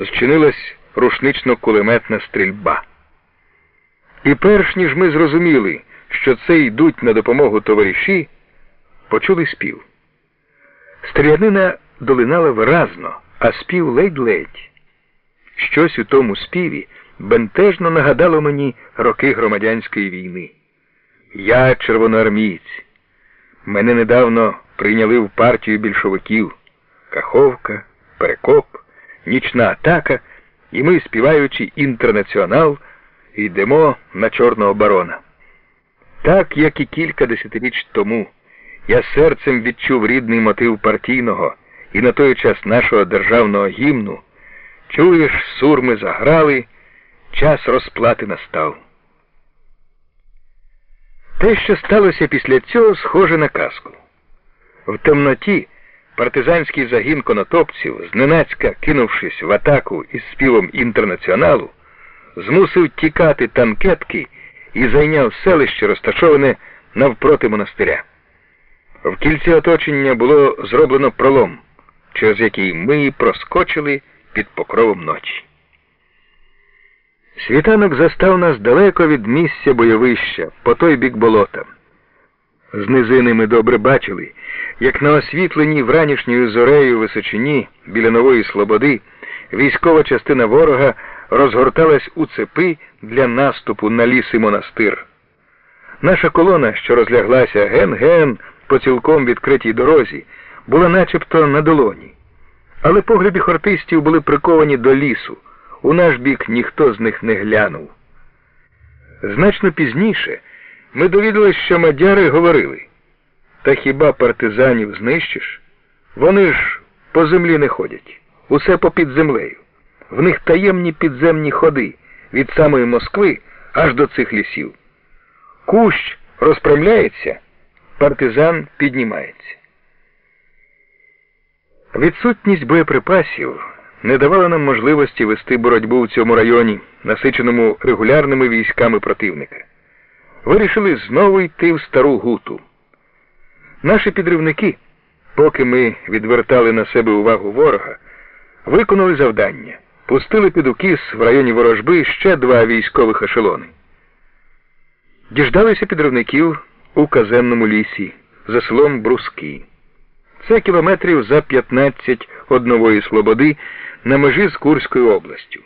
зчинилась рушнично-кулеметна стрільба. І перш ніж ми зрозуміли, що це йдуть на допомогу товариші, почули спів. Стрілянина долинала виразно, а спів ледь-ледь. Щось у тому співі бентежно нагадало мені роки громадянської війни. Я червоноармієць. Мене недавно прийняли в партію більшовиків. Каховка, Перекоп, нічна атака, і ми, співаючи інтернаціонал, йдемо на чорного барона. Так, як і кілька десятиріч тому, я серцем відчув рідний мотив партійного і на той час нашого державного гімну. Чуєш, сурми заграли, час розплати настав. Те, що сталося після цього, схоже на казку. В темноті партизанський загін конотопців, зненацька кинувшись в атаку із співом інтернаціоналу, змусив тікати танкетки і зайняв селище, розташоване навпроти монастиря. В кільці оточення було зроблено пролом, через який ми проскочили під покровом ночі. Світанок застав нас далеко від місця бойовища, по той бік болота. З низини ми добре бачили, як на освітленій вранішньою зорею височині біля нової слободи військова частина ворога розгорталась у цепи для наступу на ліс і монастир. Наша колона, що розляглася ген-ген по цілком відкритій дорозі, була начебто на долоні. Але погляди хортистів були приковані до лісу. У наш бік ніхто з них не глянув. Значно пізніше ми довідалися, що мадяри говорили, та хіба партизанів знищиш? Вони ж по землі не ходять, усе попід землею. В них таємні підземні ходи від самої Москви аж до цих лісів. Кущ розпрямляється, партизан піднімається. Відсутність боєприпасів не давала нам можливості вести боротьбу в цьому районі, насиченому регулярними військами противника. Вирішили знову йти в стару гуту. Наші підривники, поки ми відвертали на себе увагу ворога, виконали завдання, пустили під укіс в районі ворожби ще два військових ешелони. Діждалися підривників у казенному лісі за селом Бруски. Це кілометрів за 15 од Нової Слободи на межі з Курською областю.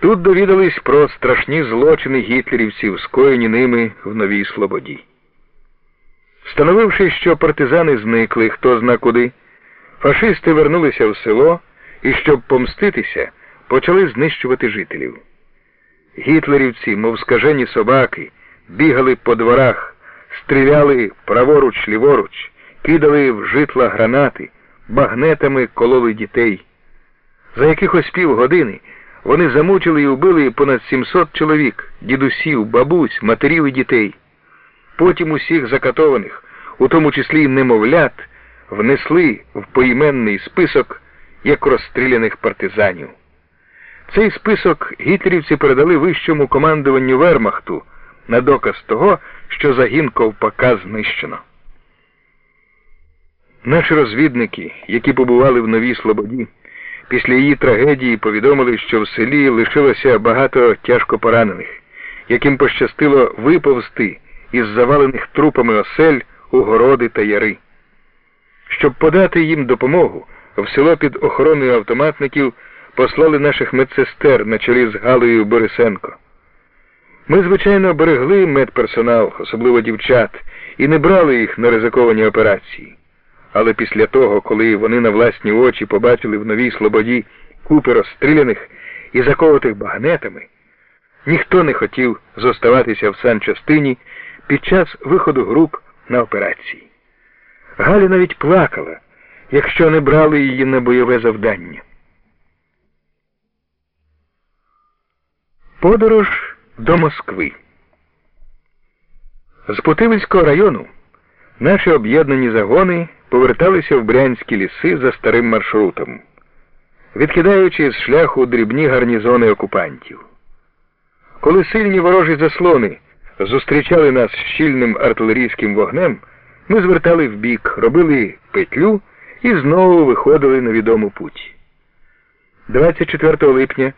Тут довідались про страшні злочини гітлерівців, скоєні ними в Новій Слободі. Встановивши, що партизани зникли хто зна куди, фашисти вернулися в село і, щоб помститися, почали знищувати жителів. Гітлерівці, мов скажені собаки, бігали по дворах, стріляли праворуч, ліворуч, кидали в житла гранати, багнетами кололи дітей. За якихось півгодини вони замучили і вбили понад 700 чоловік, дідусів, бабусь, матерів і дітей. Потім усіх закатованих, у тому числі й немовлят, внесли в поіменний список як розстріляних партизанів. Цей список гітлерівці передали вищому командуванню Вермахту на доказ того, що загін ковпака знищено. Наші розвідники, які побували в Новій Слободі, після її трагедії повідомили, що в селі лишилося багато тяжко поранених, яким пощастило виповзти із завалених трупами осель у городи та яри. Щоб подати їм допомогу, в село під охороною автоматників послали наших медсестер на чолі з Галею Борисенко. Ми, звичайно, берегли медперсонал, особливо дівчат, і не брали їх на ризиковані операції. Але після того, коли вони на власні очі побачили в новій слободі купи розстріляних і заковатих багнетами, ніхто не хотів зоставатися в санчастині під час виходу груп на операції. Галя навіть плакала, якщо не брали її на бойове завдання. Подорож до Москви. З Путивицького району наші об'єднані загони поверталися в брянські ліси за старим маршрутом, відкидаючи з шляху дрібні гарнізони окупантів. Коли сильні ворожі заслони зустрічали нас щільним артилерійським вогнем, ми звертали вбік, робили петлю і знову виходили на відому путь. 24 липня